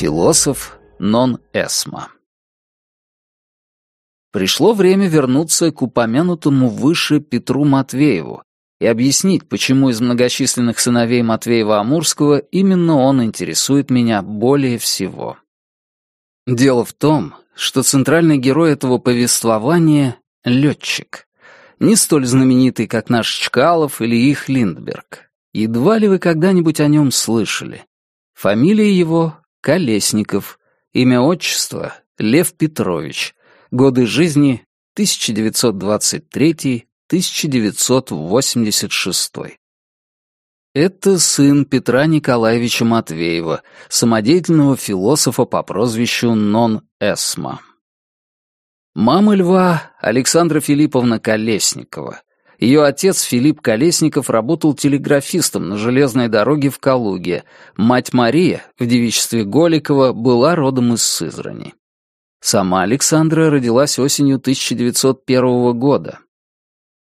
Философ нон эсма. Пришло время вернуться к упомянутому выше Петру Матвееву и объяснить, почему из многочисленных сыновей Матвеева-Амурского именно он интересует меня более всего. Дело в том, что центральный герой этого повествования — летчик. Не столь знаменитый, как наш Чкалов или их Линдберг. Едва ли вы когда-нибудь о нем слышали. Фамилия его — Колесников, имя отчества — Лев Петрович, годы жизни — 1923-1986. Это сын Петра Николаевича Матвеева, самодеятельного философа по прозвищу Нон Эсма. Мама льва — Александра Филипповна Колесникова. Ее отец Филипп Колесников работал телеграфистом на железной дороге в Калуге. Мать Мария, в девичестве Голикова, была родом из Сызрани. Сама Александра родилась осенью 1901 года.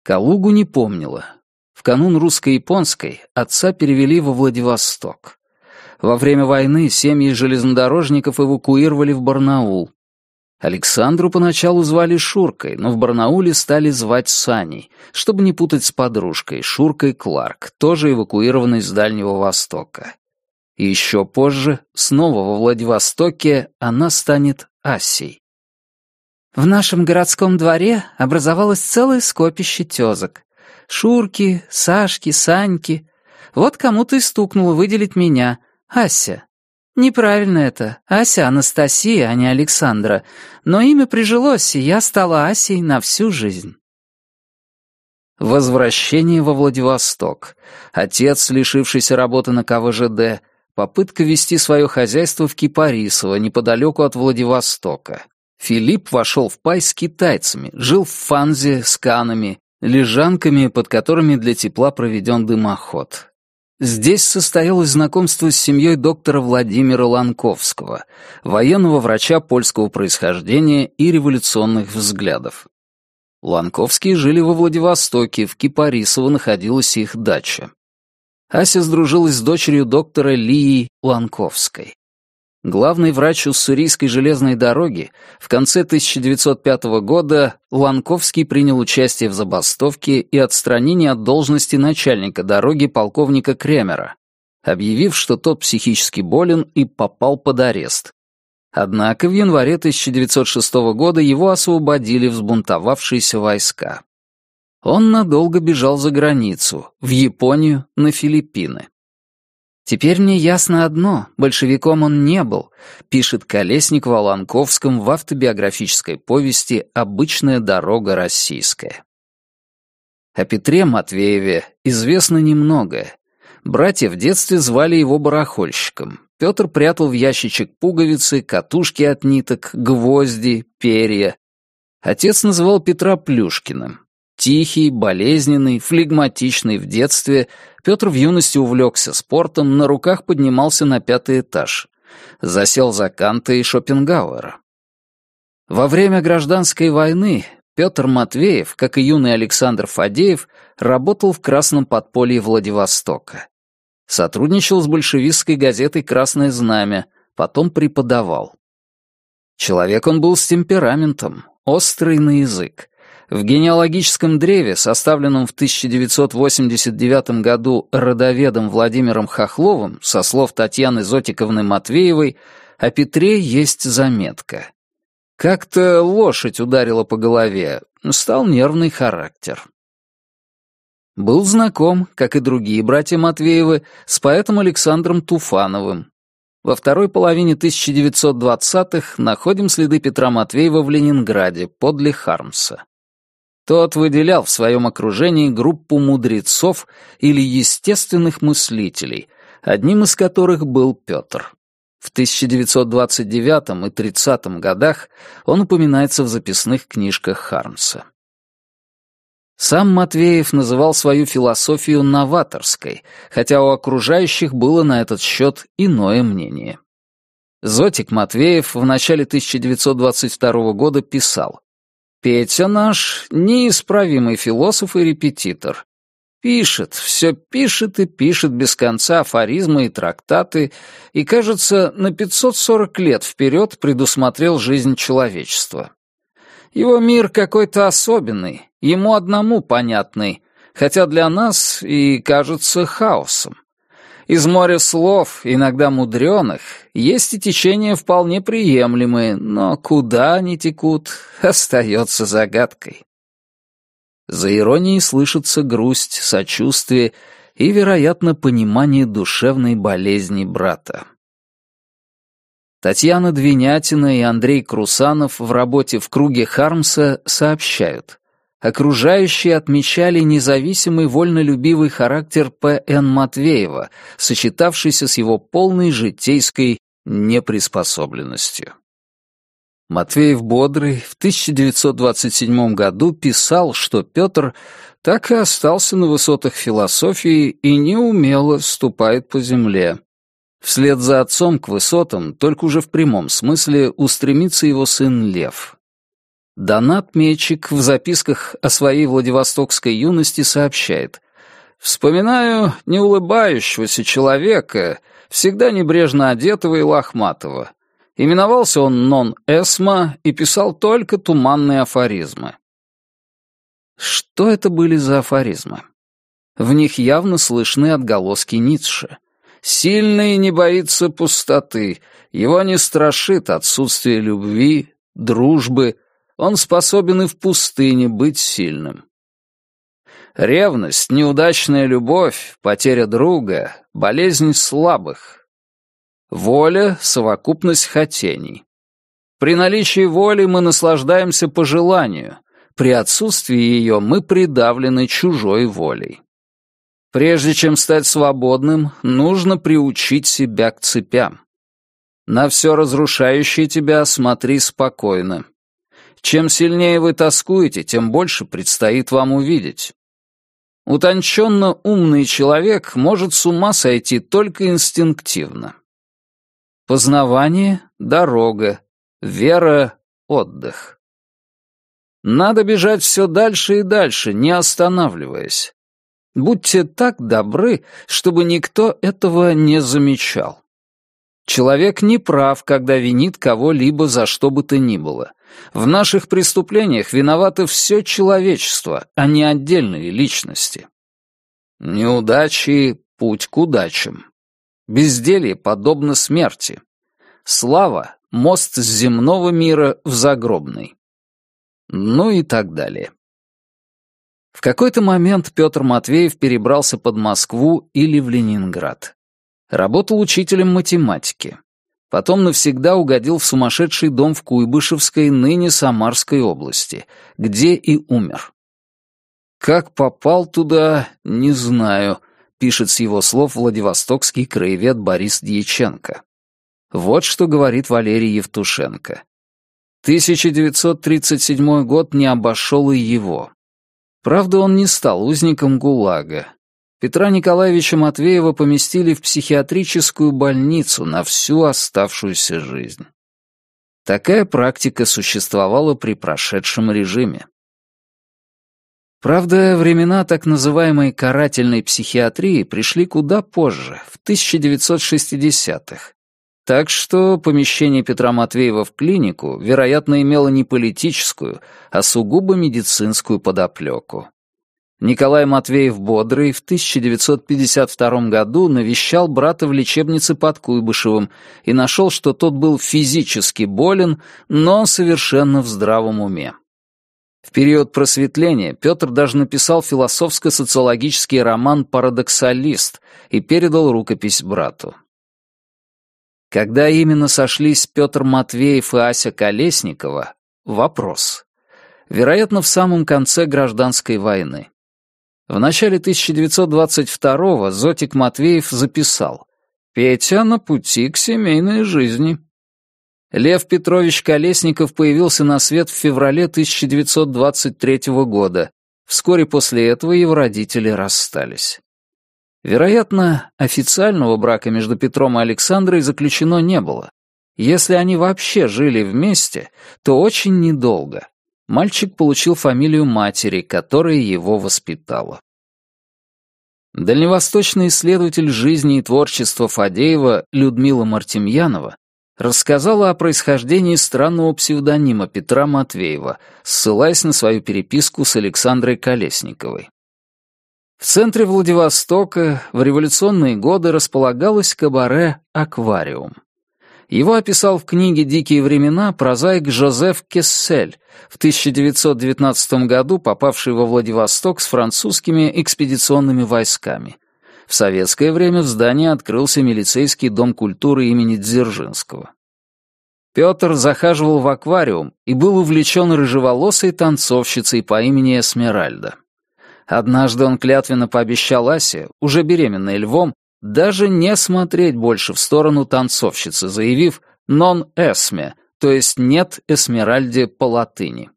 Калугу не помнила, в канун русско-японской отца перевели во Владивосток. Во время войны семьи железнодорожников эвакуировали в Барнаул. Александру поначалу звали Шуркой, но в Барнауле стали звать Саней, чтобы не путать с подружкой, Шуркой Кларк, тоже эвакуированной с Дальнего Востока. И еще позже, снова во Владивостоке, она станет Асей. В нашем городском дворе образовалось целое скопище тезок. Шурки, Сашки, Саньки. Вот кому-то и стукнуло выделить меня. Ася. Неправильно это. Ася Анастасия, а не Александра. Но имя прижилось, и я стала Асей на всю жизнь. Возвращение во Владивосток. Отец, лишившийся работы на КВЖД. Попытка вести свое хозяйство в Кипарисово, неподалеку от Владивостока. Филипп вошел в пай с китайцами, жил в Фанзе с канами, лежанками, под которыми для тепла проведен дымоход. Здесь состоялось знакомство с семьей доктора Владимира Ланковского, военного врача польского происхождения и революционных взглядов. Ланковские жили во Владивостоке, в Кипарисово находилась их дача. Ася сдружилась с дочерью доктора Лии Ланковской. Главный врач Уссурийской железной дороги в конце 1905 года Ланковский принял участие в забастовке и отстранении от должности начальника дороги полковника Кремера, объявив, что тот психически болен и попал под арест. Однако в январе 1906 года его освободили взбунтовавшиеся войска. Он надолго бежал за границу, в Японию, на Филиппины. «Теперь мне ясно одно, большевиком он не был», пишет Колесник в Аланковском в автобиографической повести «Обычная дорога российская». О Петре Матвееве известно немногое. Братья в детстве звали его барахольщиком. Петр прятал в ящичек пуговицы, катушки от ниток, гвозди, перья. Отец называл Петра Плюшкиным. Тихий, болезненный, флегматичный в детстве, Петр в юности увлекся спортом, на руках поднимался на пятый этаж. Засел за Канта и Шопенгауэра. Во время гражданской войны Петр Матвеев, как и юный Александр Фадеев, работал в Красном подполье Владивостока. Сотрудничал с большевистской газетой «Красное знамя», потом преподавал. Человек он был с темпераментом, острый на язык, в генеалогическом древе, составленном в 1989 году родоведом Владимиром Хохловым, со слов Татьяны Зотиковны Матвеевой, о Петре есть заметка. Как-то лошадь ударила по голове, стал нервный характер. Был знаком, как и другие братья Матвеевы, с поэтом Александром Туфановым. Во второй половине 1920-х находим следы Петра Матвеева в Ленинграде, подле Хармса. Тот выделял в своем окружении группу мудрецов или естественных мыслителей, одним из которых был Петр. В 1929 и 30 годах он упоминается в записных книжках Хармса. Сам Матвеев называл свою философию новаторской, хотя у окружающих было на этот счет иное мнение. Зотик Матвеев в начале 1922 года писал Петя наш — неисправимый философ и репетитор. Пишет, все пишет и пишет без конца афоризмы и трактаты, и, кажется, на 540 лет вперед предусмотрел жизнь человечества. Его мир какой-то особенный, ему одному понятный, хотя для нас и кажется хаосом. Из моря слов, иногда мудреных, есть и течения вполне приемлемые, но куда они текут, остается загадкой. За иронией слышится грусть, сочувствие и, вероятно, понимание душевной болезни брата. Татьяна Двинятина и Андрей Крусанов в работе «В круге Хармса» сообщают. Окружающие отмечали независимый вольнолюбивый характер П.Н. Матвеева, сочетавшийся с его полной житейской неприспособленностью. Матвеев Бодрый в 1927 году писал, что Петр так и остался на высотах философии и неумело ступает по земле. Вслед за отцом к высотам, только уже в прямом смысле, устремится его сын Лев. Донат Мечик в записках о своей Владивостокской юности сообщает «Вспоминаю неулыбающегося человека, всегда небрежно одетого и лохматого, Именовался он «нон-эсма» и писал только туманные афоризмы. Что это были за афоризмы? В них явно слышны отголоски Ницше. «Сильный не боится пустоты, его не страшит отсутствие любви, дружбы, он способен и в пустыне быть сильным». Ревность, неудачная любовь, потеря друга, болезнь слабых, Воля — совокупность хотений. При наличии воли мы наслаждаемся по желанию, при отсутствии ее мы придавлены чужой волей. Прежде чем стать свободным, нужно приучить себя к цепям. На все разрушающее тебя смотри спокойно. Чем сильнее вы тоскуете, тем больше предстоит вам увидеть. Утонченно умный человек может с ума сойти только инстинктивно. Познавание — дорога, вера — отдых. Надо бежать все дальше и дальше, не останавливаясь. Будьте так добры, чтобы никто этого не замечал. Человек не прав, когда винит кого-либо за что бы то ни было. В наших преступлениях виновато все человечество, а не отдельные личности. Неудачи — путь к удачам. Безделье подобно смерти. Слава — мост с земного мира в загробный. Ну и так далее. В какой-то момент Петр Матвеев перебрался под Москву или в Ленинград. Работал учителем математики. Потом навсегда угодил в сумасшедший дом в Куйбышевской, ныне Самарской области, где и умер. Как попал туда, не знаю, пишет с его слов Владивостокский краевед Борис Дьяченко. Вот что говорит Валерий Евтушенко. 1937 год не обошел и его. Правда, он не стал узником ГУЛАГа. Петра Николаевича Матвеева поместили в психиатрическую больницу на всю оставшуюся жизнь. Такая практика существовала при прошедшем режиме. Правда, времена так называемой карательной психиатрии пришли куда позже, в 1960-х. Так что помещение Петра Матвеева в клинику, вероятно, имело не политическую, а сугубо медицинскую подоплеку. Николай Матвеев-Бодрый в 1952 году навещал брата в лечебнице под Куйбышевым и нашел, что тот был физически болен, но совершенно в здравом уме. В период просветления Петр даже написал философско-социологический роман «Парадоксалист» и передал рукопись брату. Когда именно сошлись Петр Матвеев и Ася Колесникова — вопрос. Вероятно, в самом конце гражданской войны. В начале 1922-го Зотик Матвеев записал «Петя на пути к семейной жизни». Лев Петрович Колесников появился на свет в феврале 1923 года. Вскоре после этого его родители расстались. Вероятно, официального брака между Петром и Александрой заключено не было. Если они вообще жили вместе, то очень недолго. Мальчик получил фамилию матери, которая его воспитала. Дальневосточный исследователь жизни и творчества Фадеева Людмила Мартемьянова рассказала о происхождении странного псевдонима Петра Матвеева, ссылаясь на свою переписку с Александрой Колесниковой. В центре Владивостока в революционные годы располагалось кабаре «Аквариум». Его описал в книге «Дикие времена» прозаик Жозеф Кессель, в 1919 году попавший во Владивосток с французскими экспедиционными войсками. В советское время в здании открылся милицейский дом культуры имени Дзержинского. Петр захаживал в аквариум и был увлечен рыжеволосой танцовщицей по имени Эсмеральда. Однажды он клятвенно пообещал Асе, уже беременной львом, даже не смотреть больше в сторону танцовщицы, заявив «нон эсме», то есть «нет Эсмеральде» по латыни.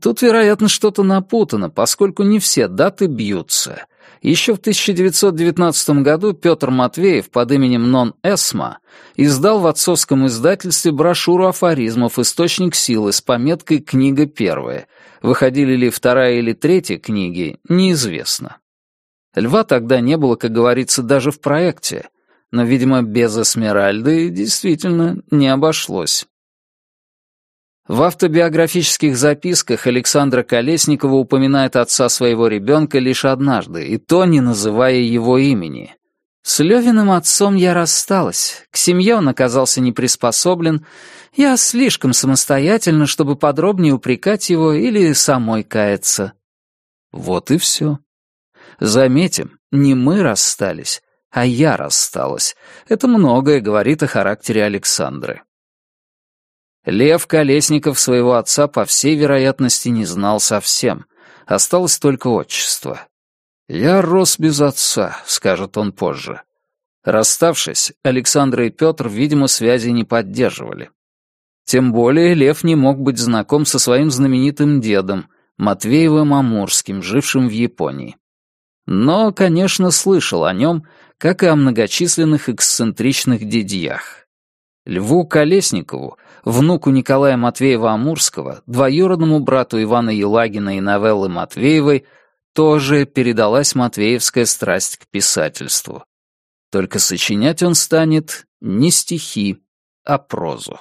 Тут, вероятно, что-то напутано, поскольку не все даты бьются. Еще в 1919 году Петр Матвеев под именем Нон Эсма издал в отцовском издательстве брошюру афоризмов «Источник силы» с пометкой «Книга первая». Выходили ли вторая или третья книги, неизвестно. Льва тогда не было, как говорится, даже в проекте, но, видимо, без Эсмеральды действительно не обошлось. В автобиографических записках Александра Колесникова упоминает отца своего ребенка лишь однажды, и то не называя его имени. «С Левиным отцом я рассталась, к семье он оказался не приспособлен, я слишком самостоятельна, чтобы подробнее упрекать его или самой каяться». Вот и все. Заметим, не мы расстались, а я рассталась. Это многое говорит о характере Александры. Лев Колесников своего отца, по всей вероятности, не знал совсем. Осталось только отчество. «Я рос без отца», — скажет он позже. Расставшись, Александра и Петр, видимо, связи не поддерживали. Тем более Лев не мог быть знаком со своим знаменитым дедом, Матвеевым Амурским, жившим в Японии. Но, конечно, слышал о нем, как и о многочисленных эксцентричных дедьях. Льву Колесникову внуку Николая Матвеева-Амурского, двоюродному брату Ивана Елагина и Новеллы Матвеевой, тоже передалась матвеевская страсть к писательству. Только сочинять он станет не стихи, а прозу.